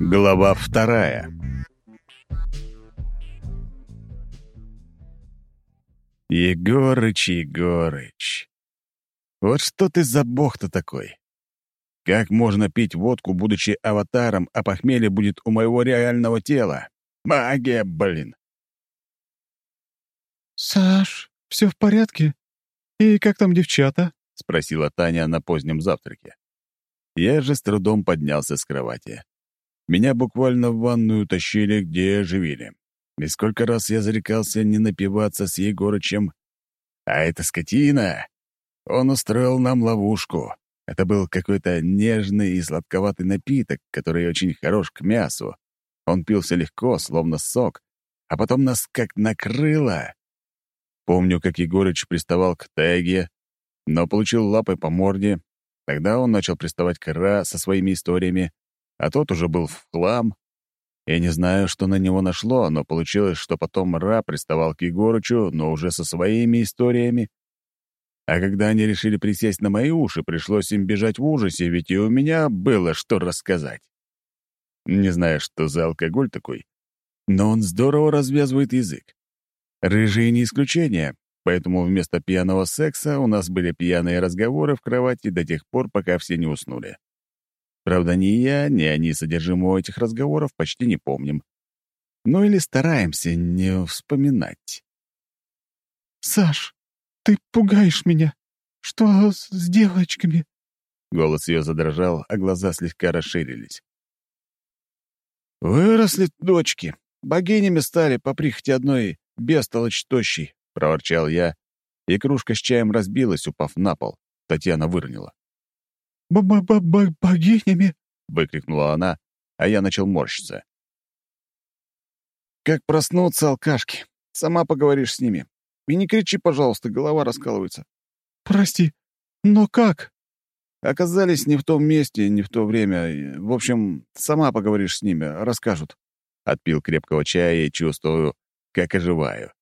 Глава вторая. Егорыч, Егорыч, вот что ты за бог-то такой? Как можно пить водку, будучи аватаром, а похмелье будет у моего реального тела? Магия, блин! «Саш, все в порядке? И как там девчата?» — спросила Таня на позднем завтраке. Я же с трудом поднялся с кровати. Меня буквально в ванную тащили, где оживили. И сколько раз я зарекался не напиваться с Егорычем. А это скотина! Он устроил нам ловушку. Это был какой-то нежный и сладковатый напиток, который очень хорош к мясу. Он пился легко, словно сок, а потом нас как накрыло. Помню, как Егорыч приставал к Теге, но получил лапой по морде. Тогда он начал приставать к Ра со своими историями, а тот уже был в хлам. Я не знаю, что на него нашло, но получилось, что потом Ра приставал к Егорычу, но уже со своими историями. А когда они решили присесть на мои уши, пришлось им бежать в ужасе, ведь и у меня было что рассказать. Не знаю, что за алкоголь такой, но он здорово развязывает язык. Рыжие не исключение, поэтому вместо пьяного секса у нас были пьяные разговоры в кровати до тех пор, пока все не уснули. Правда, ни я, ни они содержимого этих разговоров почти не помним. Ну или стараемся не вспоминать. «Саш, ты пугаешь меня. Что с, с девочками?» Голос ее задрожал, а глаза слегка расширились. «Выросли дочки. Богинями стали по прихоти одной бестолочь тощий», — проворчал я, и кружка с чаем разбилась, упав на пол. Татьяна выронила. «Б-б-б-богинями!» — выкрикнула она, а я начал морщиться. «Как проснуться, алкашки? Сама поговоришь с ними. И не кричи, пожалуйста, голова раскалывается». «Прости, но как?» «Оказались не в том месте, не в то время. В общем, сама поговоришь с ними, расскажут». Отпил крепкого чая и чувствую, как оживаю.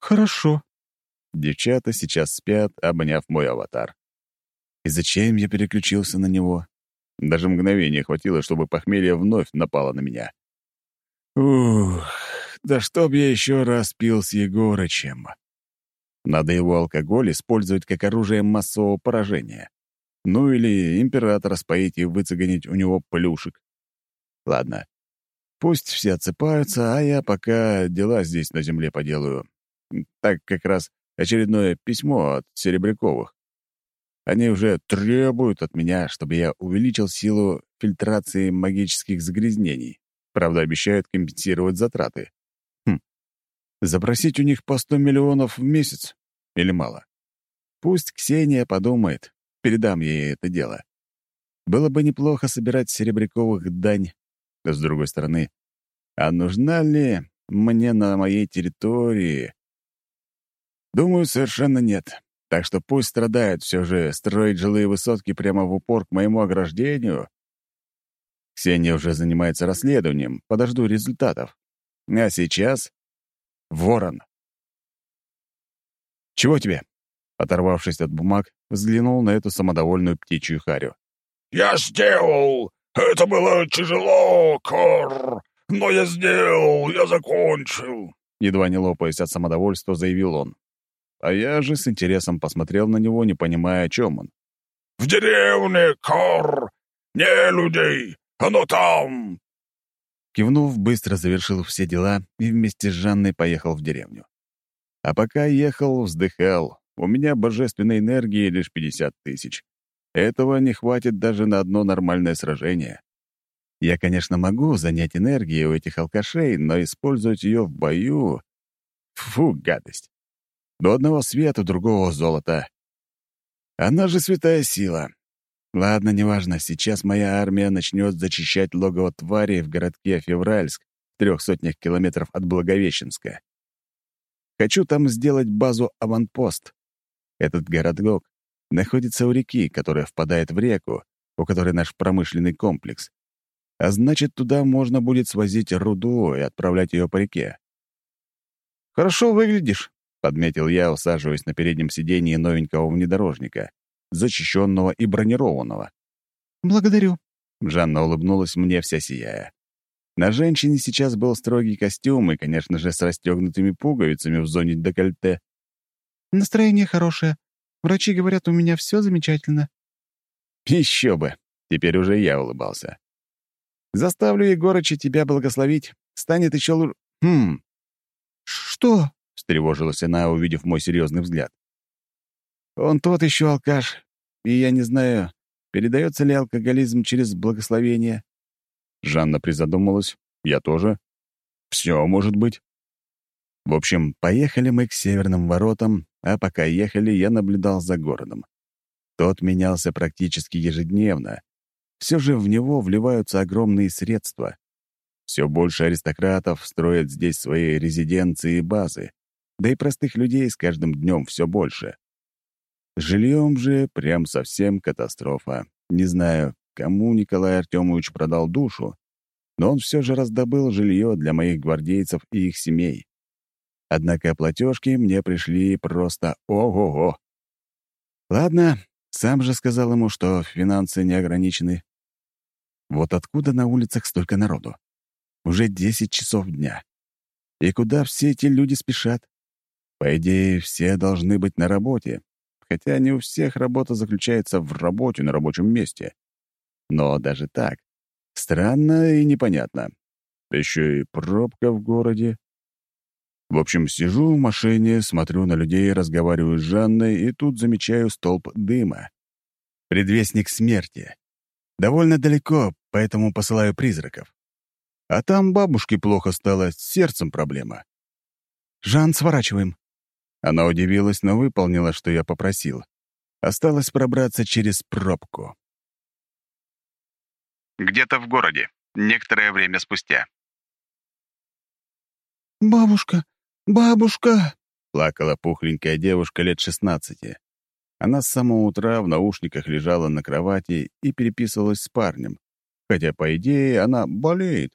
«Хорошо». Девчата сейчас спят, обняв мой аватар. И зачем я переключился на него? Даже мгновения хватило, чтобы похмелье вновь напало на меня. Ух, да чтоб я еще раз пил с Егорычем. Надо его алкоголь использовать как оружие массового поражения. Ну или императора споить и выцегонить у него плюшек. Ладно, пусть все отсыпаются, а я пока дела здесь на земле поделаю. Так как раз очередное письмо от Серебряковых. Они уже требуют от меня, чтобы я увеличил силу фильтрации магических загрязнений. Правда, обещают компенсировать затраты. Хм. Запросить у них по 100 миллионов в месяц? Или мало? Пусть Ксения подумает. Передам ей это дело. Было бы неплохо собирать серебряковых дань. С другой стороны, а нужна ли мне на моей территории? Думаю, совершенно нет. Так что пусть страдает все же строить жилые высотки прямо в упор к моему ограждению. Ксения уже занимается расследованием, подожду результатов. А сейчас — ворон. «Чего тебе?» Оторвавшись от бумаг, взглянул на эту самодовольную птичью харю. «Я сделал! Это было тяжело, Кор! Но я сделал, я закончил!» Едва не лопаясь от самодовольства, заявил он. А я же с интересом посмотрел на него, не понимая, о чем он. «В деревне, Кор! Не людей! Оно там!» Кивнув, быстро завершил все дела и вместе с Жанной поехал в деревню. А пока ехал, вздыхал. У меня божественной энергии лишь 50 тысяч. Этого не хватит даже на одно нормальное сражение. Я, конечно, могу занять энергией у этих алкашей, но использовать ее в бою... Фу, гадость. До одного света, другого золота. Она же святая сила. Ладно, неважно, сейчас моя армия начнет зачищать логово твари в городке Февральск в трех сотнях километров от Благовещенска. Хочу там сделать базу-аванпост. Этот городок находится у реки, которая впадает в реку, у которой наш промышленный комплекс. А значит, туда можно будет свозить руду и отправлять ее по реке. «Хорошо выглядишь», — подметил я, усаживаясь на переднем сидении новенького внедорожника, защищенного и бронированного. «Благодарю. Жанна улыбнулась мне вся сияя. На женщине сейчас был строгий костюм и, конечно же, с расстегнутыми пуговицами в зоне декольте. «Настроение хорошее. Врачи говорят, у меня все замечательно». Еще бы. Теперь уже я улыбался. Заставлю Егорыча тебя благословить. Станет еще лучше. Хм. «Что?» — встревожилась она, увидев мой серьезный взгляд. «Он тот еще алкаш, и я не знаю, передается ли алкоголизм через благословение». Жанна призадумалась. Я тоже. Все может быть. В общем, поехали мы к северным воротам, а пока ехали, я наблюдал за городом. Тот менялся практически ежедневно. Все же в него вливаются огромные средства. Все больше аристократов строят здесь свои резиденции и базы, да и простых людей с каждым днем все больше. Жильем же прям совсем катастрофа. Не знаю, кому Николай Артемович продал душу, но он все же раздобыл жилье для моих гвардейцев и их семей. Однако платежки мне пришли просто ого-го. Ладно, сам же сказал ему, что финансы не ограничены. Вот откуда на улицах столько народу? Уже десять часов дня. И куда все эти люди спешат? По идее, все должны быть на работе, хотя не у всех работа заключается в работе на рабочем месте. Но даже так, странно и непонятно. Еще и пробка в городе. В общем, сижу в машине, смотрю на людей, разговариваю с Жанной, и тут замечаю столб дыма. Предвестник смерти. Довольно далеко, поэтому посылаю призраков. А там бабушке плохо стало, с сердцем проблема. «Жан, сворачиваем». Она удивилась, но выполнила, что я попросил. Осталось пробраться через пробку. Где-то в городе. Некоторое время спустя. «Бабушка! Бабушка!» — плакала пухленькая девушка лет шестнадцати. Она с самого утра в наушниках лежала на кровати и переписывалась с парнем, хотя, по идее, она болеет.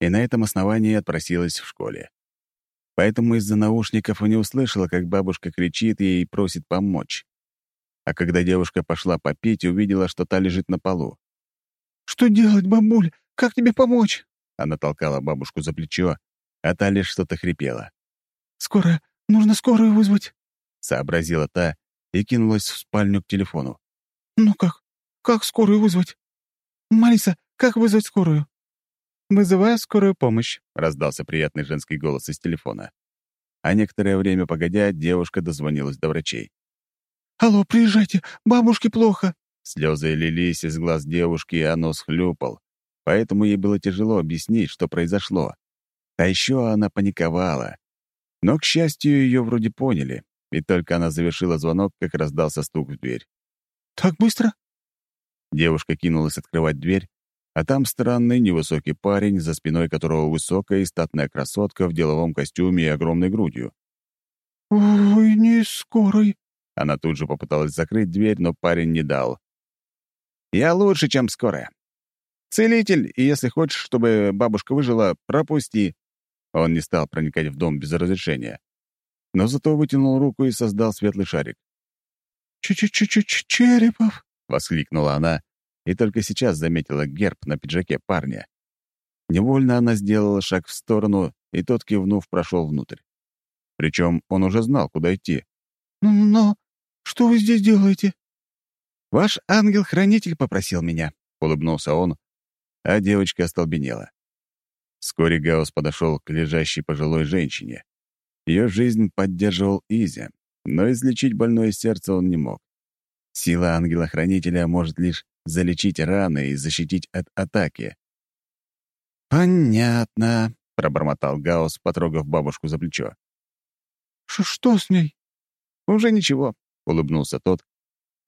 И на этом основании отпросилась в школе. Поэтому из-за наушников и не услышала, как бабушка кричит ей и просит помочь. А когда девушка пошла попить, увидела, что та лежит на полу. «Что делать, бабуль? Как тебе помочь?» Она толкала бабушку за плечо, а та лишь что-то хрипела. «Скорая! Нужно скорую вызвать!» — сообразила та и кинулась в спальню к телефону. «Ну как? Как скорую вызвать? Мариса, как вызвать скорую?» «Вызываю скорую помощь», — раздался приятный женский голос из телефона. А некоторое время погодя, девушка дозвонилась до врачей. «Алло, приезжайте, бабушке плохо». Слезы лились из глаз девушки, и нос хлюпал, поэтому ей было тяжело объяснить, что произошло. А еще она паниковала. Но, к счастью, ее вроде поняли, и только она завершила звонок, как раздался стук в дверь. «Так быстро?» Девушка кинулась открывать дверь, а там странный невысокий парень, за спиной которого высокая и статная красотка в деловом костюме и огромной грудью. «Вы не скорый?» Она тут же попыталась закрыть дверь, но парень не дал. «Я лучше, чем скорая. Целитель, и если хочешь, чтобы бабушка выжила, пропусти». Он не стал проникать в дом без разрешения но зато вытянул руку и создал светлый шарик. «Ч-ч-ч-ч-черепов!» — воскликнула она, и только сейчас заметила герб на пиджаке парня. Невольно она сделала шаг в сторону, и тот, кивнув, прошел внутрь. Причем он уже знал, куда идти. «Но что вы здесь делаете?» «Ваш ангел-хранитель попросил меня», — улыбнулся он, а девочка остолбенела. Вскоре Гаус подошел к лежащей пожилой женщине. Ее жизнь поддерживал Изя, но излечить больное сердце он не мог. Сила ангела-хранителя может лишь залечить раны и защитить от атаки. «Понятно», — пробормотал Гаус, потрогав бабушку за плечо. «Что с ней?» «Уже ничего», — улыбнулся тот,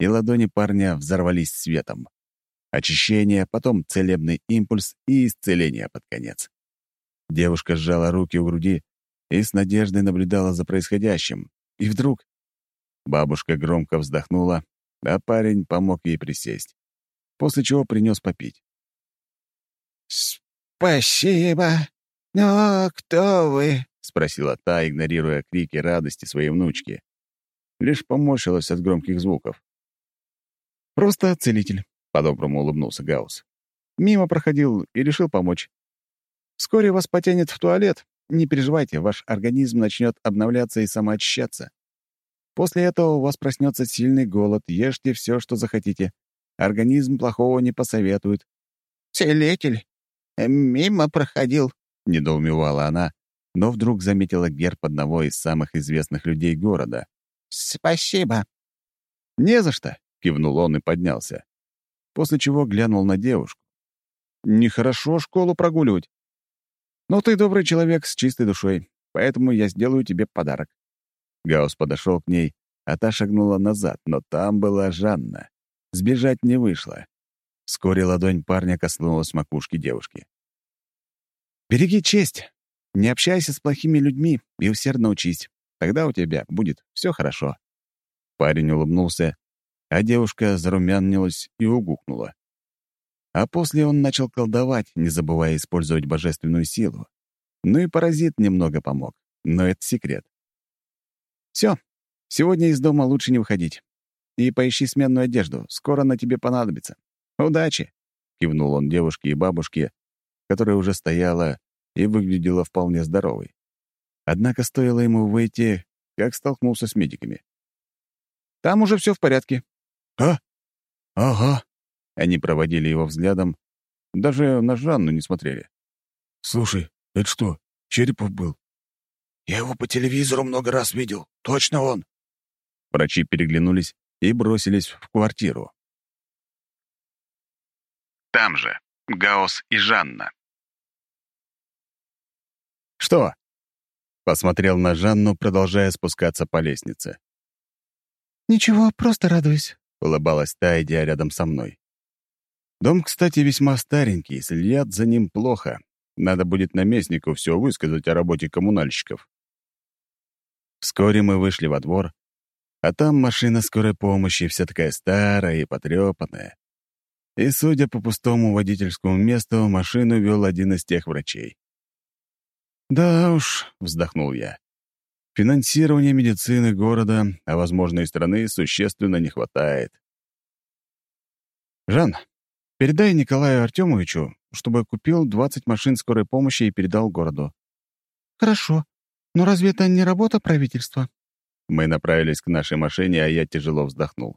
и ладони парня взорвались светом. Очищение, потом целебный импульс и исцеление под конец. Девушка сжала руки у груди и с надеждой наблюдала за происходящим. И вдруг бабушка громко вздохнула, а парень помог ей присесть, после чего принес попить. «Спасибо. Но кто вы?» — спросила та, игнорируя крики радости своей внучки. Лишь поморщилась от громких звуков. «Просто целитель», — по-доброму улыбнулся Гаус. Мимо проходил и решил помочь. Вскоре вас потянет в туалет. Не переживайте, ваш организм начнет обновляться и самоочищаться. После этого у вас проснется сильный голод, ешьте все, что захотите. Организм плохого не посоветует. «Целитель, э, мимо проходил», — недоумевала она, но вдруг заметила герб одного из самых известных людей города. «Спасибо». «Не за что», — кивнул он и поднялся. После чего глянул на девушку. «Нехорошо школу прогуливать. Но ты добрый человек с чистой душой, поэтому я сделаю тебе подарок». Гаус подошел к ней, а та шагнула назад, но там была Жанна. Сбежать не вышло. Вскоре ладонь парня коснулась макушки девушки. «Береги честь. Не общайся с плохими людьми и усердно учись. Тогда у тебя будет все хорошо». Парень улыбнулся, а девушка зарумянилась и угукнула. А после он начал колдовать, не забывая использовать божественную силу. Ну и паразит немного помог, но это секрет. Все, сегодня из дома лучше не выходить. И поищи сменную одежду, скоро она тебе понадобится. Удачи!» — кивнул он девушке и бабушке, которая уже стояла и выглядела вполне здоровой. Однако стоило ему выйти, как столкнулся с медиками. «Там уже все в порядке». «А? Ага». Они проводили его взглядом, даже на Жанну не смотрели. «Слушай, это что, Черепов был?» «Я его по телевизору много раз видел. Точно он!» Врачи переглянулись и бросились в квартиру. Там же Гаус и Жанна. «Что?» — посмотрел на Жанну, продолжая спускаться по лестнице. «Ничего, просто радуюсь», — улыбалась та, идя рядом со мной. Дом, кстати, весьма старенький, следят за ним плохо. Надо будет наместнику все высказать о работе коммунальщиков. Вскоре мы вышли во двор, а там машина скорой помощи, вся такая старая и потрепанная. И, судя по пустому водительскому месту, машину вел один из тех врачей. «Да уж», — вздохнул я, — «финансирования медицины города, а, возможно, и страны, существенно не хватает». «Жан, передай Николаю Артемовичу, чтобы купил 20 машин скорой помощи и передал городу». «Хорошо», но разве это не работа правительства? Мы направились к нашей машине, а я тяжело вздохнул.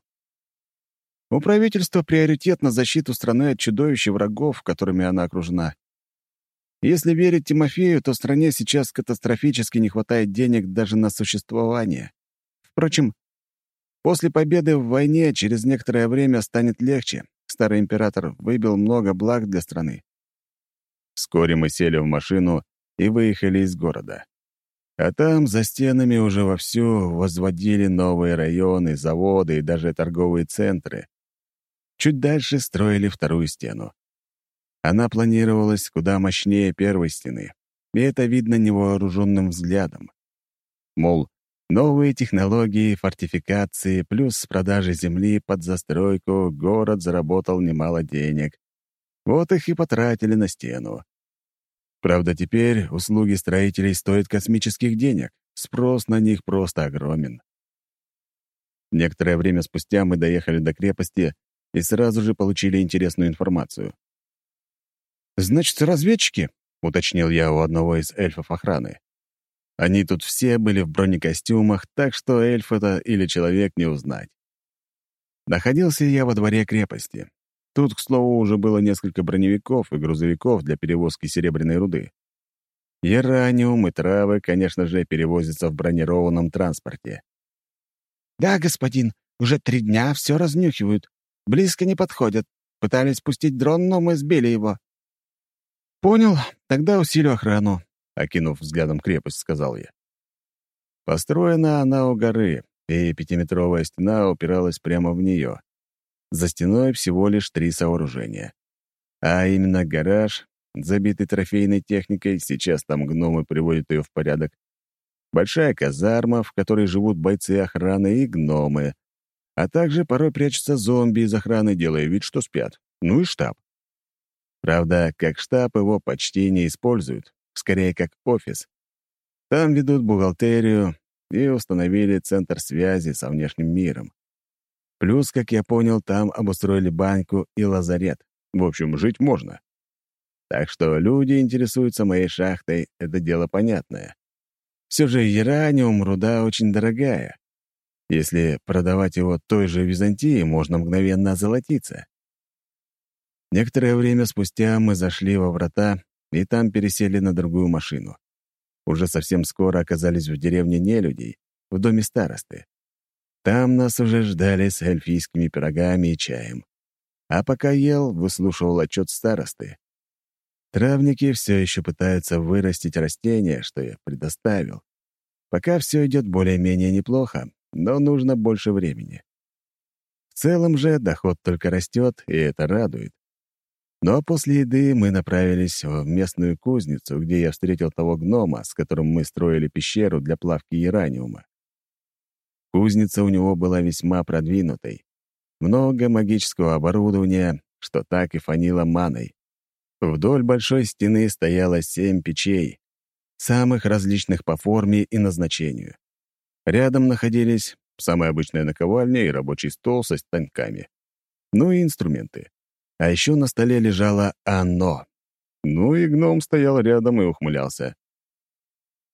У правительства приоритет на защиту страны от чудовищ и врагов, которыми она окружена. Если верить Тимофею, то стране сейчас катастрофически не хватает денег даже на существование. Впрочем, после победы в войне через некоторое время станет легче. Старый император выбил много благ для страны. Вскоре мы сели в машину и выехали из города. А там, за стенами, уже вовсю возводили новые районы, заводы и даже торговые центры. Чуть дальше строили вторую стену. Она планировалась куда мощнее первой стены, и это видно невооруженным взглядом. Мол, новые технологии, фортификации, плюс с продажи земли под застройку город заработал немало денег. Вот их и потратили на стену. Правда, теперь услуги строителей стоят космических денег. Спрос на них просто огромен. Некоторое время спустя мы доехали до крепости и сразу же получили интересную информацию. «Значит, разведчики?» — уточнил я у одного из эльфов охраны. Они тут все были в бронекостюмах, так что эльф это или человек не узнать. Находился я во дворе крепости. Тут, к слову, уже было несколько броневиков и грузовиков для перевозки серебряной руды. Яраниум и травы, конечно же, перевозятся в бронированном транспорте. «Да, господин, уже три дня все разнюхивают. Близко не подходят. Пытались спустить дрон, но мы сбили его». «Понял. Тогда усилю охрану», — окинув взглядом крепость, сказал я. Построена она у горы, и пятиметровая стена упиралась прямо в нее. За стеной всего лишь три сооружения. А именно гараж, забитый трофейной техникой, сейчас там гномы приводят ее в порядок, большая казарма, в которой живут бойцы охраны и гномы, а также порой прячутся зомби из охраны, делая вид, что спят. Ну и штаб. Правда, как штаб его почти не используют, скорее как офис. Там ведут бухгалтерию и установили центр связи со внешним миром. Плюс, как я понял, там обустроили баньку и лазарет. В общем, жить можно. Так что люди интересуются моей шахтой, это дело понятное. Все же Яраниум — руда очень дорогая. Если продавать его той же Византии, можно мгновенно озолотиться. Некоторое время спустя мы зашли во врата и там пересели на другую машину. Уже совсем скоро оказались в деревне нелюдей, в доме старосты. Там нас уже ждали с эльфийскими пирогами и чаем. А пока ел, выслушивал отчет старосты. Травники все еще пытаются вырастить растения, что я предоставил. Пока все идет более-менее неплохо, но нужно больше времени. В целом же доход только растет, и это радует. Но после еды мы направились в местную кузницу, где я встретил того гнома, с которым мы строили пещеру для плавки Яраниума. Кузница у него была весьма продвинутой. Много магического оборудования, что так и фанило маной. Вдоль большой стены стояло семь печей, самых различных по форме и назначению. Рядом находились самая обычная наковальня и рабочий стол со станками. Ну и инструменты. А еще на столе лежало «Оно». Ну и гном стоял рядом и ухмылялся.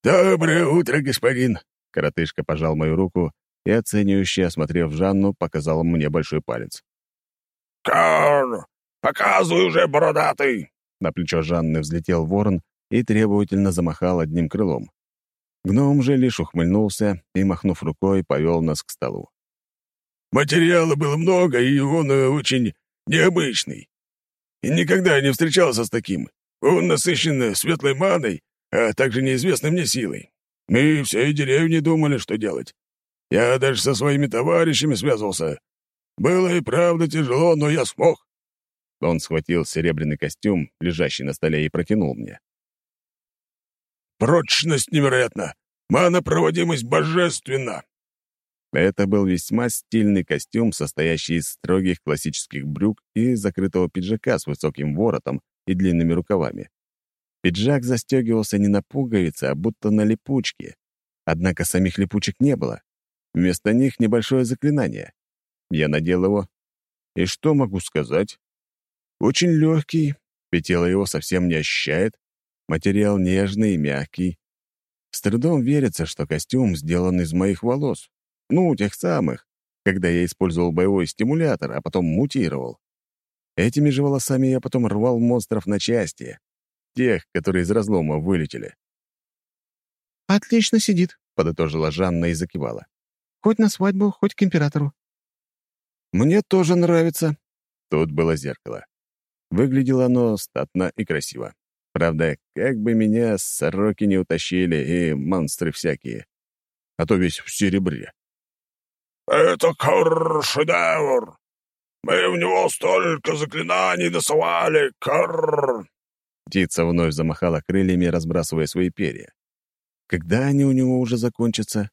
«Доброе утро, господин!» Коротышка пожал мою руку и, оценивающе осмотрев Жанну, показал мне большой палец. «Кар, показывай уже, бородатый!» На плечо Жанны взлетел ворон и требовательно замахал одним крылом. Гном же лишь ухмыльнулся и, махнув рукой, повел нас к столу. «Материала было много, и он э, очень необычный. И никогда не встречался с таким. Он насыщен светлой маной, а также неизвестной мне силой. Мы всей деревни думали, что делать. Я даже со своими товарищами связывался. Было и правда тяжело, но я смог. Он схватил серебряный костюм, лежащий на столе, и протянул мне. «Прочность невероятна! Манопроводимость божественна!» Это был весьма стильный костюм, состоящий из строгих классических брюк и закрытого пиджака с высоким воротом и длинными рукавами. Пиджак застегивался не на пуговицы, а будто на липучке. Однако самих липучек не было. Вместо них небольшое заклинание. Я надел его. И что могу сказать? Очень легкий, петело его совсем не ощущает. Материал нежный и мягкий. С трудом верится, что костюм сделан из моих волос. Ну, тех самых, когда я использовал боевой стимулятор, а потом мутировал. Этими же волосами я потом рвал монстров на части. Тех, которые из разлома вылетели. «Отлично сидит», — подытожила Жанна и закивала. «Хоть на свадьбу, хоть к императору». «Мне тоже нравится». Тут было зеркало. Выглядело оно статно и красиво. Правда, как бы меня сороки не утащили и монстры всякие. А то весь в серебре. «Это кар-шедевр! Мы в него столько заклинаний досовали, кар!» Птица вновь замахала крыльями, разбрасывая свои перья. «Когда они у него уже закончатся?»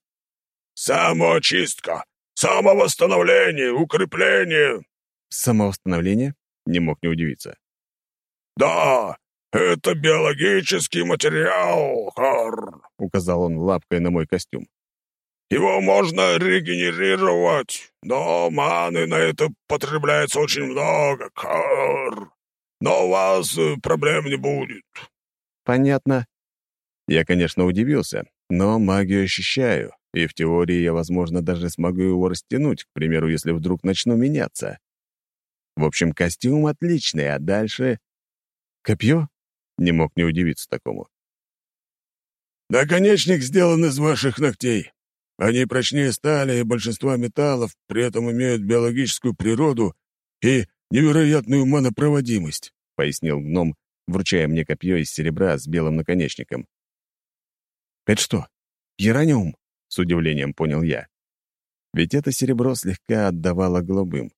«Самоочистка! Самовосстановление! Укрепление!» «Самовосстановление?» Не мог не удивиться. «Да, это биологический материал, Хар», — указал он лапкой на мой костюм. «Его можно регенерировать, но маны на это потребляется очень много, Хар. Но у вас э, проблем не будет». «Понятно». Я, конечно, удивился, но магию ощущаю, и в теории я, возможно, даже смогу его растянуть, к примеру, если вдруг начну меняться. В общем, костюм отличный, а дальше... Копье? Не мог не удивиться такому. «Наконечник сделан из ваших ногтей. Они прочнее стали и большинства металлов, при этом имеют биологическую природу и невероятную манопроводимость», — пояснил гном, вручая мне копье из серебра с белым наконечником. «Это что, гераниум?» — с удивлением понял я. Ведь это серебро слегка отдавало голубым.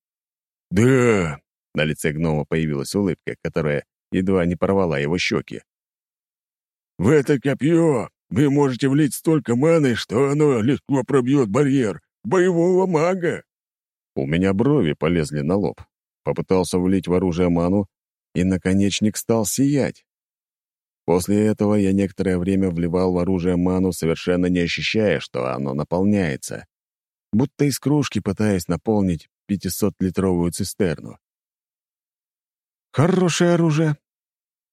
«Да!» — на лице гнома появилась улыбка, которая едва не порвала его щеки. «В это копье вы можете влить столько маны, что оно легко пробьет барьер боевого мага!» У меня брови полезли на лоб. Попытался влить в оружие ману, и наконечник стал сиять. После этого я некоторое время вливал в оружие ману, совершенно не ощущая, что оно наполняется. Будто из кружки пытаясь наполнить 500-литровую цистерну. Хорошее оружие.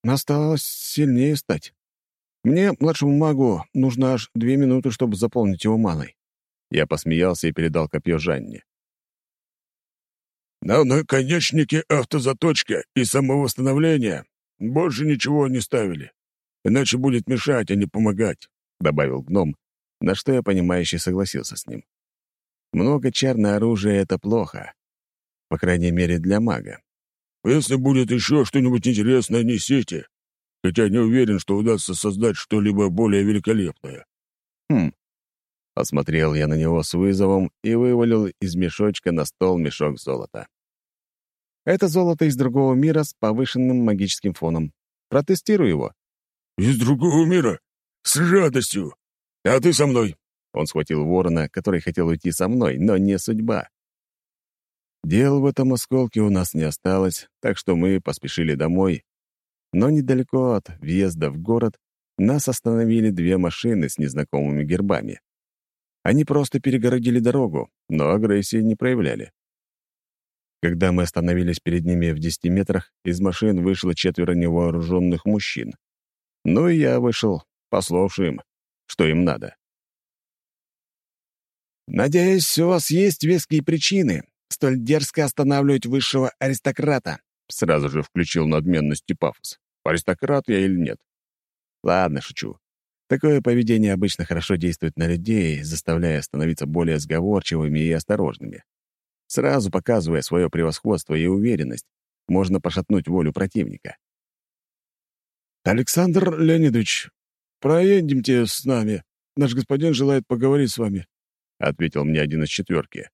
Осталось сильнее стать. Мне, младшему магу, нужно аж две минуты, чтобы заполнить его маной. Я посмеялся и передал копье Жанне. На наконечнике автозаточка и самовосстановление больше ничего не ставили. Иначе будет мешать, а не помогать», — добавил гном, на что я понимающе согласился с ним. Много чар на оружие — это плохо. По крайней мере, для мага. «Если будет еще что-нибудь интересное, несите. Хотя не уверен, что удастся создать что-либо более великолепное». «Хм». Посмотрел я на него с вызовом и вывалил из мешочка на стол мешок золота. Это золото из другого мира с повышенным магическим фоном. Протестируй его. «Из другого мира? С радостью! А ты со мной!» Он схватил ворона, который хотел уйти со мной, но не судьба. Дел в этом осколке у нас не осталось, так что мы поспешили домой. Но недалеко от въезда в город нас остановили две машины с незнакомыми гербами. Они просто перегородили дорогу, но агрессии не проявляли. Когда мы остановились перед ними в десяти метрах, из машин вышло четверо невооруженных мужчин. Ну и я вышел, пославший что им надо. «Надеюсь, у вас есть веские причины столь дерзко останавливать высшего аристократа», сразу же включил надменность и пафос. Аристократ я или нет? Ладно, шучу. Такое поведение обычно хорошо действует на людей, заставляя становиться более сговорчивыми и осторожными. Сразу показывая свое превосходство и уверенность, можно пошатнуть волю противника. «Александр Леонидович, проедемте с нами. Наш господин желает поговорить с вами», — ответил мне один из четверки.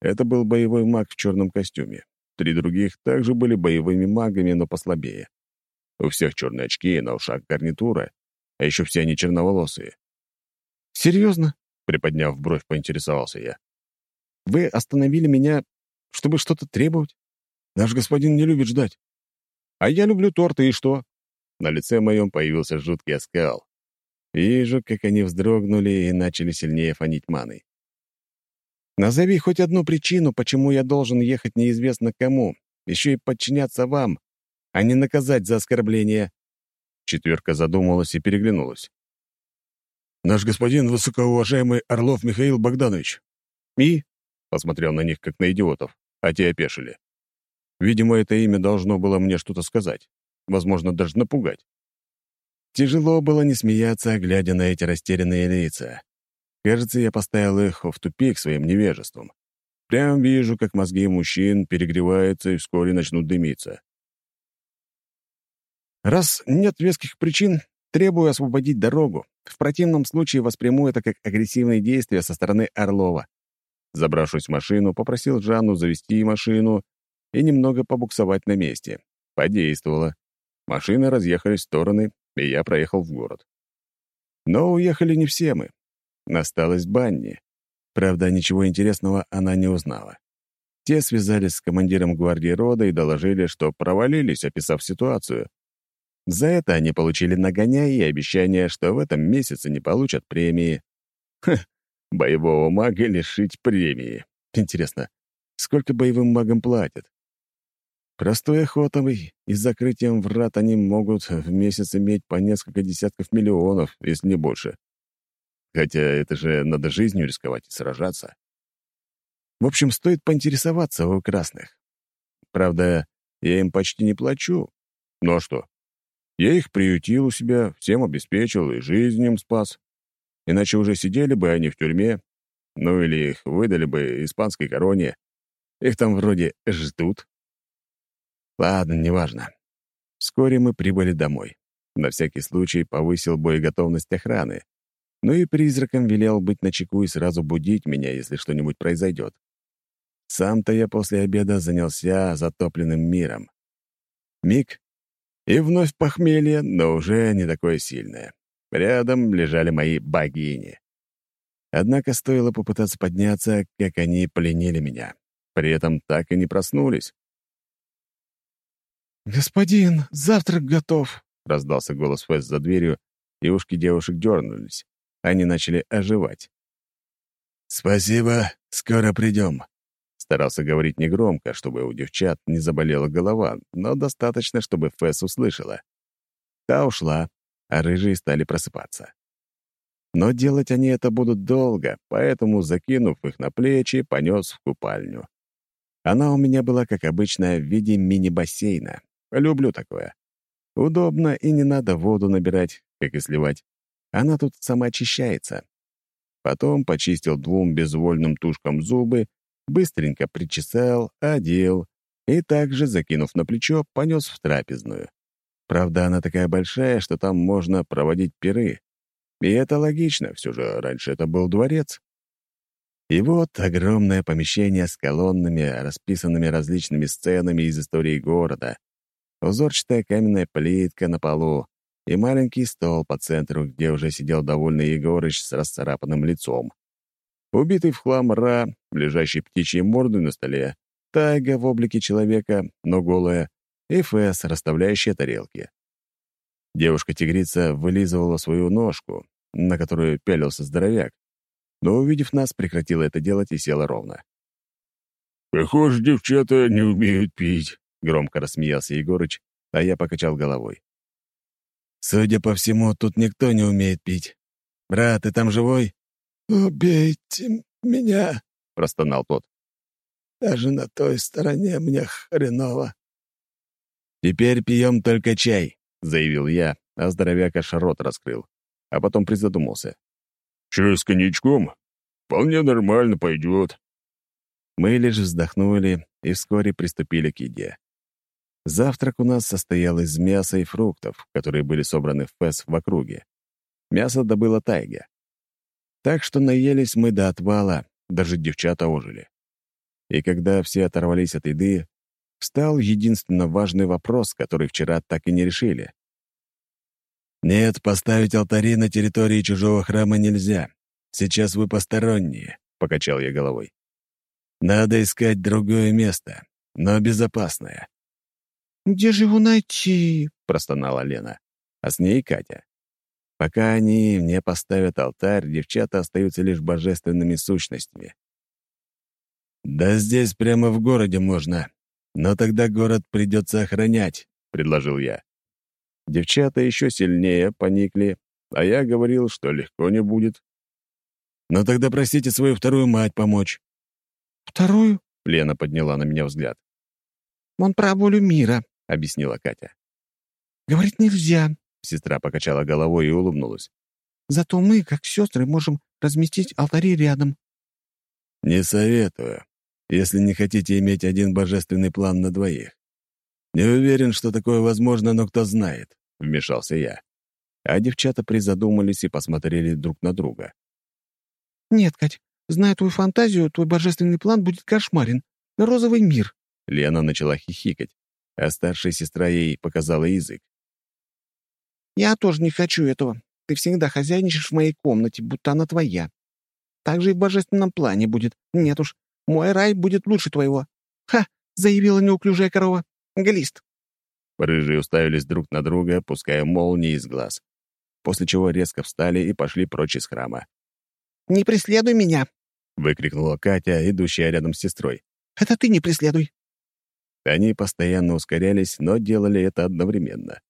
Это был боевой маг в черном костюме. Три других также были боевыми магами, но послабее. У всех черные очки, на ушах гарнитура, а еще все они черноволосые. «Серьезно?» — приподняв бровь, поинтересовался я. «Вы остановили меня, чтобы что-то требовать? Наш господин не любит ждать. А я люблю торты, и что? На лице моем появился жуткий оскал. Вижу, как они вздрогнули и начали сильнее фонить маной. «Назови хоть одну причину, почему я должен ехать неизвестно кому, еще и подчиняться вам, а не наказать за оскорбление». Четверка задумалась и переглянулась. «Наш господин высокоуважаемый Орлов Михаил Богданович». «И?» — посмотрел на них, как на идиотов, а те опешили. Видимо, это имя должно было мне что-то сказать возможно, даже напугать. Тяжело было не смеяться, глядя на эти растерянные лица. Кажется, я поставил их в тупик своим невежеством. Прям вижу, как мозги мужчин перегреваются и вскоре начнут дымиться. «Раз нет веских причин, требую освободить дорогу. В противном случае восприму это как агрессивные действия со стороны Орлова». Забравшись в машину, попросил Жанну завести машину и немного побуксовать на месте. Подействовало. Машины разъехались в стороны, и я проехал в город. Но уехали не все мы. Осталась Банни. Правда, ничего интересного она не узнала. Те связались с командиром гвардии рода и доложили, что провалились, описав ситуацию. За это они получили нагоняй и обещание, что в этом месяце не получат премии. Ха, боевого мага лишить премии. Интересно, сколько боевым магам платят? Простой охотовый и с закрытием врат они могут в месяц иметь по несколько десятков миллионов, если не больше. Хотя это же надо жизнью рисковать и сражаться. В общем, стоит поинтересоваться у красных. Правда, я им почти не плачу. Ну а что? Я их приютил у себя, всем обеспечил и жизнь им спас. Иначе уже сидели бы они в тюрьме, ну или их выдали бы испанской короне. Их там вроде ждут. Ладно, неважно. Вскоре мы прибыли домой. На всякий случай повысил боеготовность охраны. Ну и призраком велел быть начеку и сразу будить меня, если что-нибудь произойдет. Сам-то я после обеда занялся затопленным миром. Миг, и вновь похмелье, но уже не такое сильное. Рядом лежали мои богини. Однако стоило попытаться подняться, как они пленили меня. При этом так и не проснулись. «Господин, завтрак готов», — раздался голос Фэс за дверью, и ушки девушек дернулись. Они начали оживать. «Спасибо, скоро придем», — Старался говорить негромко, чтобы у девчат не заболела голова, но достаточно, чтобы Фэс услышала. Та ушла, а рыжие стали просыпаться. Но делать они это будут долго, поэтому, закинув их на плечи, понес в купальню. Она у меня была, как обычно, в виде мини-бассейна. Люблю такое. Удобно и не надо воду набирать, как и сливать. Она тут самоочищается. Потом почистил двум безвольным тушкам зубы, быстренько причесал, одел и также, закинув на плечо, понес в трапезную. Правда, она такая большая, что там можно проводить пиры. И это логично, все же раньше это был дворец. И вот огромное помещение с колоннами, расписанными различными сценами из истории города, узорчатая каменная плитка на полу и маленький стол по центру, где уже сидел довольный Егорыч с расцарапанным лицом. Убитый в хлам Ра, лежащий птичьей мордой на столе, Тайга в облике человека, но голая, и Фэс, расставляющая тарелки. Девушка-тигрица вылизывала свою ножку, на которую пялился здоровяк, но, увидев нас, прекратила это делать и села ровно. «Похоже, девчата не умеют пить», — громко рассмеялся Егорыч, а я покачал головой. «Судя по всему, тут никто не умеет пить. Брат, ты там живой?» «Убейте меня», — простонал тот. «Даже на той стороне мне хреново». «Теперь пьем только чай», — заявил я, а здоровяк аж рот раскрыл, а потом призадумался. «Чай с коньячком? Вполне нормально пойдет». Мы лишь вздохнули и вскоре приступили к еде. Завтрак у нас состоял из мяса и фруктов, которые были собраны в ФЭС в округе. Мясо добыла тайга. Так что наелись мы до отвала, даже девчата ожили. И когда все оторвались от еды, встал единственно важный вопрос, который вчера так и не решили. «Нет, поставить алтари на территории чужого храма нельзя. Сейчас вы посторонние», — покачал я головой. «Надо искать другое место, но безопасное». «Где же его найти?» — простонала Лена, а с ней Катя. Пока они не поставят алтарь, девчата остаются лишь божественными сущностями. «Да здесь прямо в городе можно, но тогда город придется охранять», — предложил я. Девчата еще сильнее поникли, а я говорил, что легко не будет. «Но тогда просите свою вторую мать помочь». «Вторую?» — Лена подняла на меня взгляд. «Он про волю мира», — объяснила Катя. «Говорить нельзя. Сестра покачала головой и улыбнулась. «Зато мы, как сестры, можем разместить алтари рядом». «Не советую, если не хотите иметь один божественный план на двоих. Не уверен, что такое возможно, но кто знает», — вмешался я. А девчата призадумались и посмотрели друг на друга. «Нет, Кать, зная твою фантазию, твой божественный план будет кошмарен. Розовый мир». Лена начала хихикать, а старшая сестра ей показала язык. Я тоже не хочу этого. Ты всегда хозяйничаешь в моей комнате, будто она твоя. Так же и в божественном плане будет. Нет уж, мой рай будет лучше твоего. Ха!» — заявила неуклюжая корова. «Глист!» Рыжие уставились друг на друга, пуская молнии из глаз, после чего резко встали и пошли прочь из храма. «Не преследуй меня!» — выкрикнула Катя, идущая рядом с сестрой. «Это ты не преследуй!» Они постоянно ускорялись, но делали это одновременно.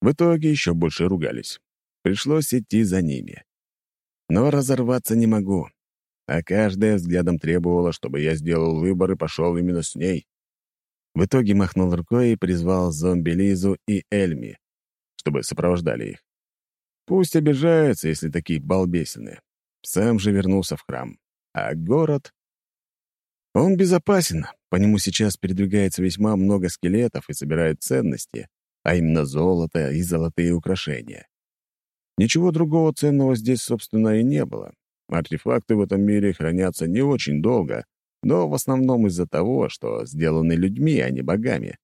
В итоге еще больше ругались. Пришлось идти за ними. Но разорваться не могу. А каждая взглядом требовала, чтобы я сделал выбор и пошел именно с ней. В итоге махнул рукой и призвал зомби Лизу и Эльми, чтобы сопровождали их. Пусть обижаются, если такие балбесины. Сам же вернулся в храм. А город... Он безопасен, по нему сейчас передвигается весьма много скелетов и собирают ценности, а именно золото и золотые украшения. Ничего другого ценного здесь, собственно, и не было. Артефакты в этом мире хранятся не очень долго, но в основном из-за того, что сделаны людьми, а не богами.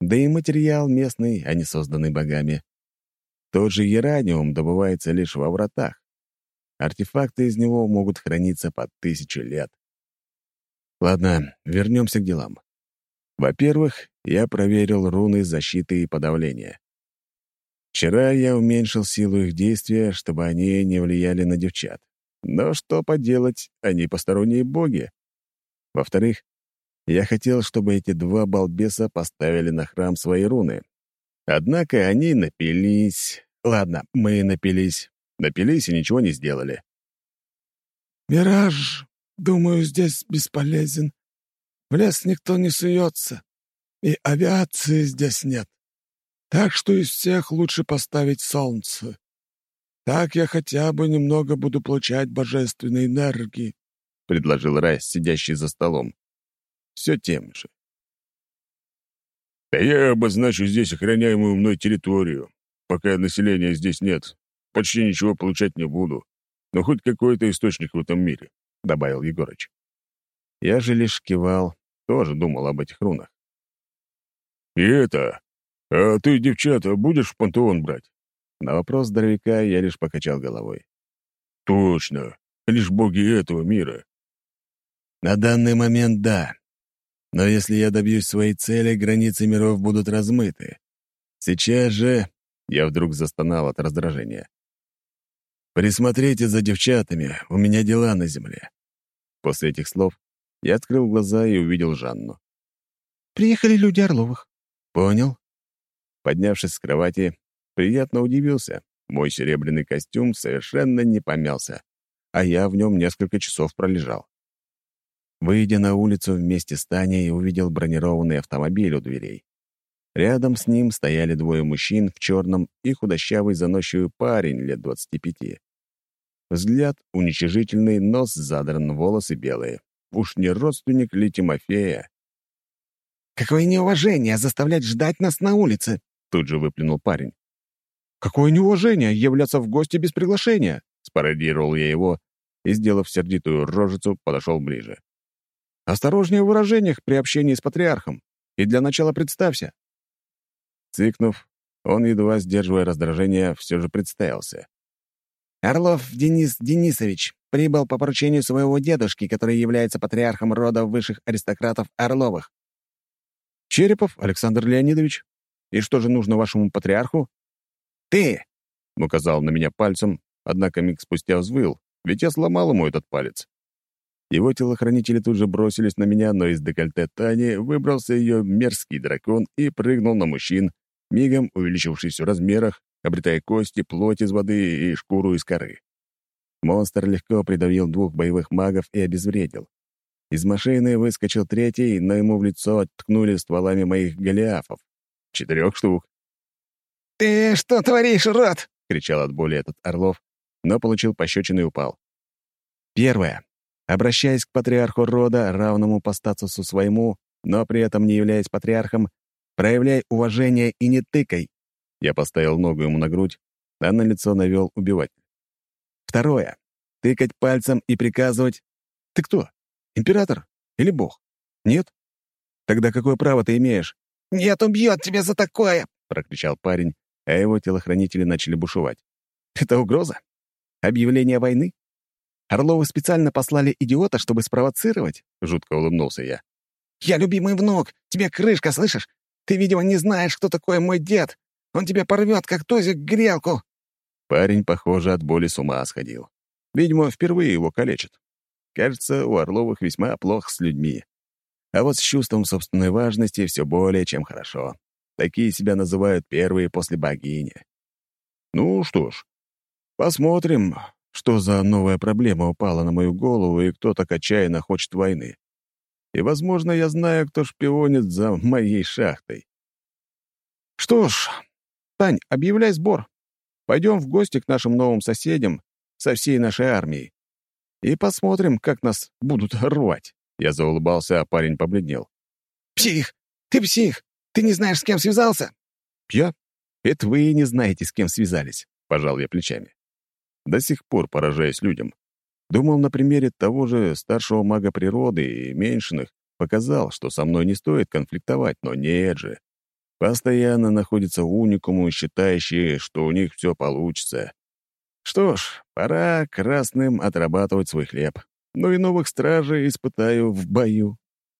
Да и материал местный, а не созданный богами. Тот же Ераниум добывается лишь во вратах. Артефакты из него могут храниться по тысячу лет. Ладно, вернемся к делам. Во-первых, я проверил руны защиты и подавления. Вчера я уменьшил силу их действия, чтобы они не влияли на девчат. Но что поделать, они посторонние боги. Во-вторых, Я хотел, чтобы эти два балбеса поставили на храм свои руны. Однако они напились... Ладно, мы напились. Напились и ничего не сделали. «Мираж, думаю, здесь бесполезен. В лес никто не суется, и авиации здесь нет. Так что из всех лучше поставить солнце. Так я хотя бы немного буду получать божественной энергии», — предложил Райс, сидящий за столом. Все тем же. «А я обозначу здесь охраняемую мной территорию. Пока населения здесь нет, почти ничего получать не буду но хоть какой-то источник в этом мире», — добавил Егорыч. Я же лишь кивал, тоже думал об этих рунах. «И это... А ты, девчата, будешь в пантеон брать?» На вопрос здоровяка я лишь покачал головой. «Точно. Лишь боги этого мира». «На данный момент — да. Но если я добьюсь своей цели, границы миров будут размыты. Сейчас же...» Я вдруг застонал от раздражения. «Присмотрите за девчатами, у меня дела на земле». После этих слов я открыл глаза и увидел Жанну. «Приехали люди Орловых». «Понял». Поднявшись с кровати, приятно удивился. Мой серебряный костюм совершенно не помялся, а я в нем несколько часов пролежал. Выйдя на улицу вместе с Таней, увидел бронированный автомобиль у дверей. Рядом с ним стояли двое мужчин в черном и худощавый заносчивый парень лет двадцати пяти. Взгляд уничижительный, нос задран, волосы белые. Уж не родственник ли Тимофея? «Какое неуважение заставлять ждать нас на улице!» Тут же выплюнул парень. «Какое неуважение являться в гости без приглашения!» Спародировал я его и, сделав сердитую рожицу, подошел ближе. «Осторожнее в выражениях при общении с патриархом. И для начала представься». Цикнув, он, едва сдерживая раздражение, все же представился. Орлов Денис Денисович прибыл по поручению своего дедушки, который является патриархом рода высших аристократов Орловых. Черепов Александр Леонидович. И что же нужно вашему патриарху? Ты! указал на меня пальцем, однако миг спустя взвыл, ведь я сломал ему этот палец. Его телохранители тут же бросились на меня, но из декольте Тани выбрался ее мерзкий дракон и прыгнул на мужчин, мигом увеличившись в размерах, обретая кости, плоть из воды и шкуру из коры. Монстр легко придавил двух боевых магов и обезвредил. Из машины выскочил третий, но ему в лицо ткнули стволами моих голиафов. Четырех штук. «Ты что творишь, рот?» — кричал от боли этот Орлов, но получил пощечину и упал. Первое. Обращаясь к патриарху рода, равному по статусу своему, но при этом не являясь патриархом, проявляй уважение и не тыкай. Я поставил ногу ему на грудь, а на лицо навел убиватель. Второе. Тыкать пальцем и приказывать. Ты кто? Император? Или бог? Нет? Тогда какое право ты имеешь? «Нет, убьет тебя за такое!» — прокричал парень, а его телохранители начали бушевать. «Это угроза? Объявление войны? Орловы специально послали идиота, чтобы спровоцировать?» — жутко улыбнулся я. «Я любимый внук! Тебе крышка, слышишь? Ты, видимо, не знаешь, кто такой мой дед. Он тебя порвет, как тозик грелку!» Парень, похоже, от боли с ума сходил. Видимо, впервые его калечат. Кажется, у Орловых весьма плохо с людьми. А вот с чувством собственной важности все более чем хорошо. Такие себя называют первые после богини. Ну что ж, посмотрим, что за новая проблема упала на мою голову и кто так отчаянно хочет войны. И, возможно, я знаю, кто шпионит за моей шахтой. Что ж, «Тань, объявляй сбор. Пойдем в гости к нашим новым соседям со всей нашей армией. И посмотрим, как нас будут рвать». Я заулыбался, а парень побледнел. «Псих! Ты псих! Ты не знаешь, с кем связался?» «Я? Это вы не знаете, с кем связались», — пожал я плечами. До сих пор поражаясь людям. Думал, на примере того же старшего мага природы и меньшиных показал, что со мной не стоит конфликтовать, но нет же. Постоянно находятся уникумы, считающие, что у них все получится. Что ж, пора красным отрабатывать свой хлеб. Ну и новых стражей испытаю в бою.